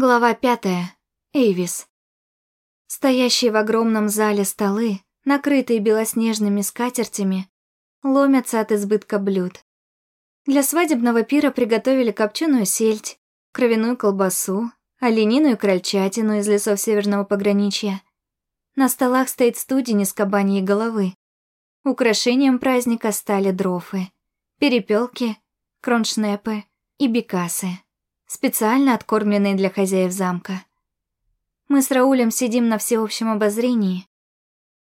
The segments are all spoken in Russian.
Глава пятая. Эйвис. Стоящие в огромном зале столы, накрытые белоснежными скатертями, ломятся от избытка блюд. Для свадебного пира приготовили копченую сельдь, кровяную колбасу, оленину и крольчатину из лесов северного пограничья. На столах стоит студень из кабаньей головы. Украшением праздника стали дрофы, перепелки, кроншнепы и бекасы специально откормленные для хозяев замка. Мы с Раулем сидим на всеобщем обозрении.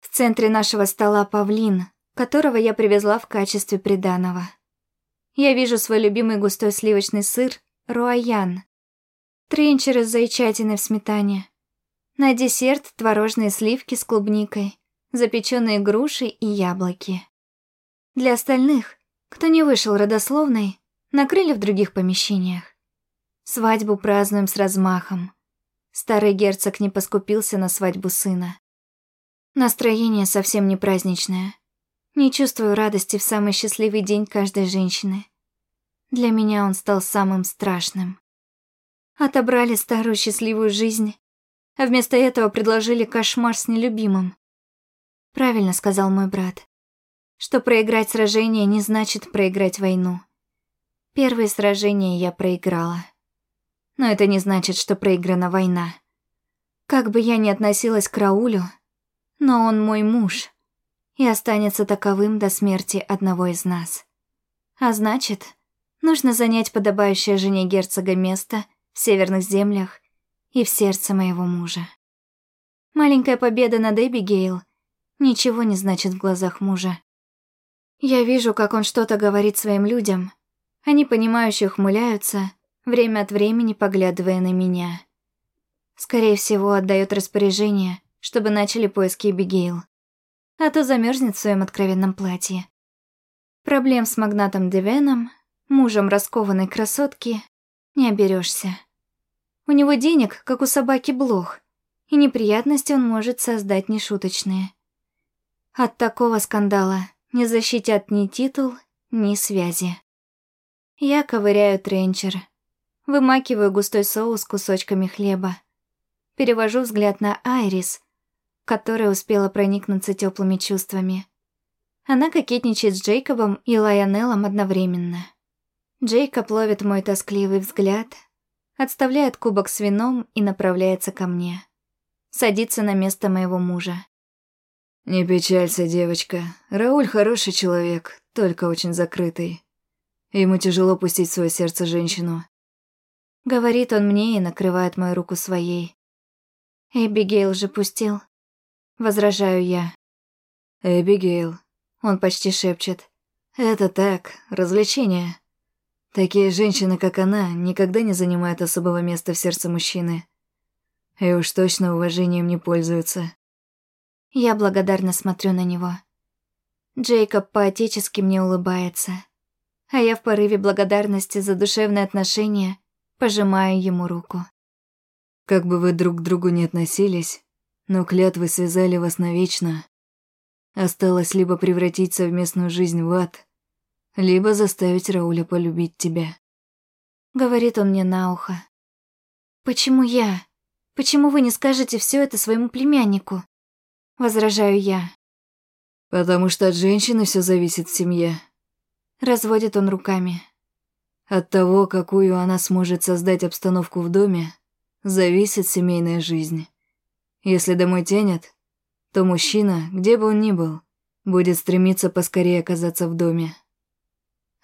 В центре нашего стола павлин, которого я привезла в качестве приданого. Я вижу свой любимый густой сливочный сыр руаян, тренчер из зайчатины в сметане. На десерт творожные сливки с клубникой, запеченные груши и яблоки. Для остальных, кто не вышел родословной, накрыли в других помещениях. Свадьбу празднуем с размахом. Старый герцог не поскупился на свадьбу сына. Настроение совсем не праздничное. Не чувствую радости в самый счастливый день каждой женщины. Для меня он стал самым страшным. Отобрали старую счастливую жизнь, а вместо этого предложили кошмар с нелюбимым. Правильно сказал мой брат, что проиграть сражение не значит проиграть войну. Первые сражения я проиграла но это не значит, что проиграна война. Как бы я ни относилась к Раулю, но он мой муж и останется таковым до смерти одного из нас. А значит, нужно занять подобающее жене герцога место в северных землях и в сердце моего мужа. Маленькая победа над Эбигейл ничего не значит в глазах мужа. Я вижу, как он что-то говорит своим людям. Они, понимающие, ухмыляются, время от времени поглядывая на меня. Скорее всего, отдает распоряжение, чтобы начали поиски Эбигейл. А то замерзнет в своем откровенном платье. Проблем с магнатом Девеном, мужем раскованной красотки, не оберешься. У него денег, как у собаки блох, и неприятности он может создать нешуточные. От такого скандала не защитят ни титул, ни связи. Я ковыряю тренчер, Вымакиваю густой соус кусочками хлеба. Перевожу взгляд на Айрис, которая успела проникнуться теплыми чувствами. Она кокетничает с Джейкобом и Лайонеллом одновременно. Джейкоб ловит мой тоскливый взгляд, отставляет кубок с вином и направляется ко мне. Садится на место моего мужа. «Не печалься, девочка. Рауль хороший человек, только очень закрытый. Ему тяжело пустить в свое сердце женщину. Говорит он мне и накрывает мою руку своей. Эбигейл же пустил. Возражаю я. Эбигейл. Он почти шепчет. Это так, развлечение. Такие женщины, как она, никогда не занимают особого места в сердце мужчины. И уж точно уважением не пользуются. Я благодарно смотрю на него. Джейкоб по-отечески мне улыбается. А я в порыве благодарности за душевные отношения пожимаю ему руку. Как бы вы друг к другу не относились, но клятвы связали вас навечно. Осталось либо превратить совместную жизнь в ад, либо заставить Рауля полюбить тебя. Говорит он мне на ухо. Почему я? Почему вы не скажете все это своему племяннику? Возражаю я. Потому что от женщины все зависит в семье. Разводит он руками. От того, какую она сможет создать обстановку в доме, зависит семейная жизнь. Если домой тянет, то мужчина, где бы он ни был, будет стремиться поскорее оказаться в доме.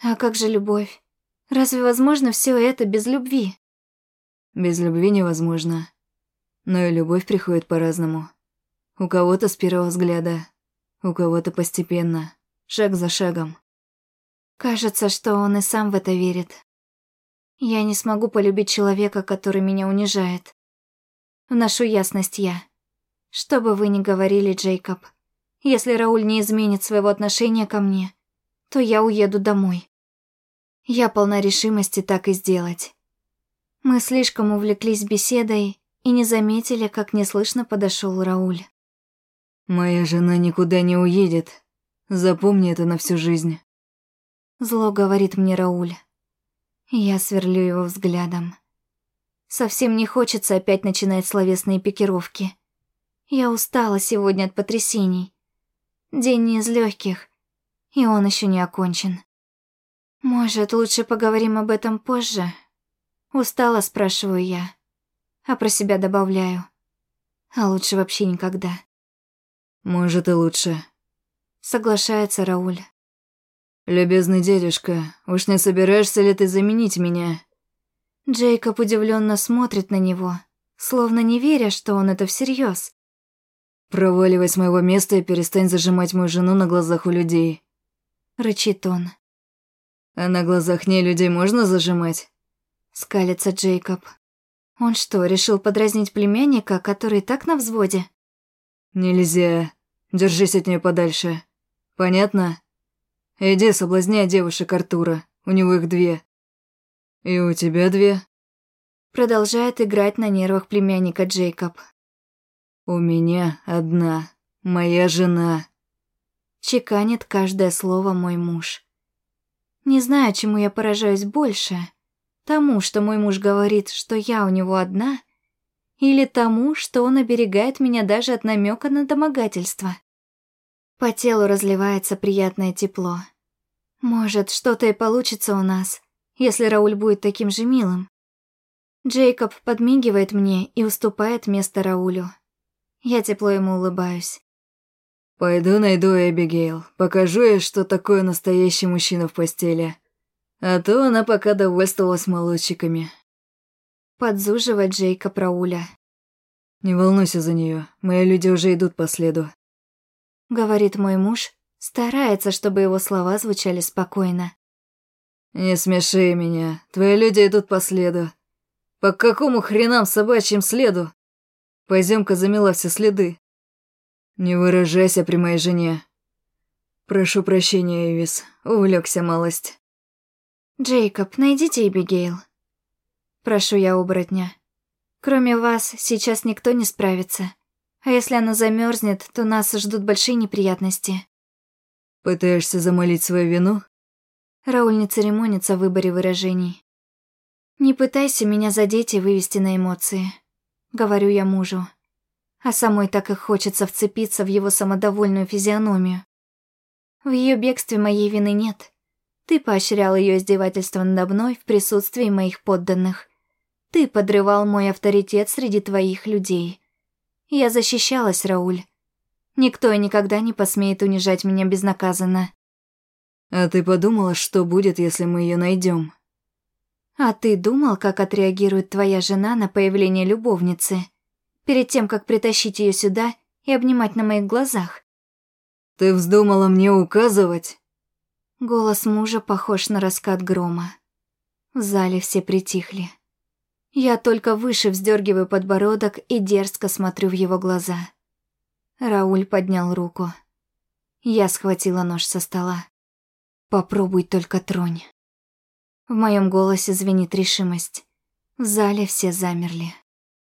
А как же любовь? Разве возможно все это без любви? Без любви невозможно. Но и любовь приходит по-разному. У кого-то с первого взгляда, у кого-то постепенно, шаг за шагом. Кажется, что он и сам в это верит. Я не смогу полюбить человека, который меня унижает. Вношу ясность я. Что бы вы ни говорили, Джейкоб, если Рауль не изменит своего отношения ко мне, то я уеду домой. Я полна решимости так и сделать. Мы слишком увлеклись беседой и не заметили, как неслышно подошел Рауль. «Моя жена никуда не уедет. Запомни это на всю жизнь». Зло говорит мне Рауль. Я сверлю его взглядом. Совсем не хочется опять начинать словесные пикировки. Я устала сегодня от потрясений. День не из легких, и он еще не окончен. Может, лучше поговорим об этом позже? Устала, спрашиваю я, а про себя добавляю. А лучше вообще никогда. Может и лучше. Соглашается Рауль. Любезный дедушка, уж не собираешься ли ты заменить меня? Джейкоб удивленно смотрит на него, словно не веря, что он это всерьез. Проваливай с моего места и перестань зажимать мою жену на глазах у людей. Рычит он. А на глазах не людей можно зажимать? Скалится Джейкоб. Он что, решил подразнить племянника, который так на взводе? Нельзя. Держись от нее подальше. Понятно? Иди соблазняй девушек Артура. У него их две. И у тебя две. Продолжает играть на нервах племянника Джейкоб. У меня одна. Моя жена. Чеканит каждое слово мой муж. Не знаю, чему я поражаюсь больше. Тому, что мой муж говорит, что я у него одна, или тому, что он оберегает меня даже от намека на домогательство. По телу разливается приятное тепло. Может, что-то и получится у нас, если Рауль будет таким же милым. Джейкоб подмигивает мне и уступает место Раулю. Я тепло ему улыбаюсь. «Пойду найду Эбигейл, покажу ей, что такое настоящий мужчина в постели. А то она пока довольствовалась молодчиками». Подзуживает Джейкоб Рауля. «Не волнуйся за нее, мои люди уже идут по следу говорит мой муж, старается, чтобы его слова звучали спокойно. «Не смеши меня, твои люди идут по следу. По какому хренам собачьим следу? Поземка замела все следы. Не выражайся при моей жене. Прошу прощения, Эвис, увлекся малость». «Джейкоб, найдите Эбигейл». Прошу я оборотня. Кроме вас, сейчас никто не справится. А если она замерзнет, то нас ждут большие неприятности. Пытаешься замолить свою вину? Рауль не церемонится в выборе выражений. Не пытайся меня задеть и вывести на эмоции. Говорю я мужу. А самой так и хочется вцепиться в его самодовольную физиономию. В ее бегстве моей вины нет. Ты поощрял ее издевательство надо мной в присутствии моих подданных. Ты подрывал мой авторитет среди твоих людей. Я защищалась, Рауль. Никто и никогда не посмеет унижать меня безнаказанно. А ты подумала, что будет, если мы ее найдем? А ты думал, как отреагирует твоя жена на появление любовницы, перед тем, как притащить ее сюда и обнимать на моих глазах? Ты вздумала мне указывать? Голос мужа похож на раскат грома. В зале все притихли. Я только выше вздергиваю подбородок и дерзко смотрю в его глаза. Рауль поднял руку. Я схватила нож со стола. «Попробуй только тронь». В моем голосе звенит решимость. В зале все замерли.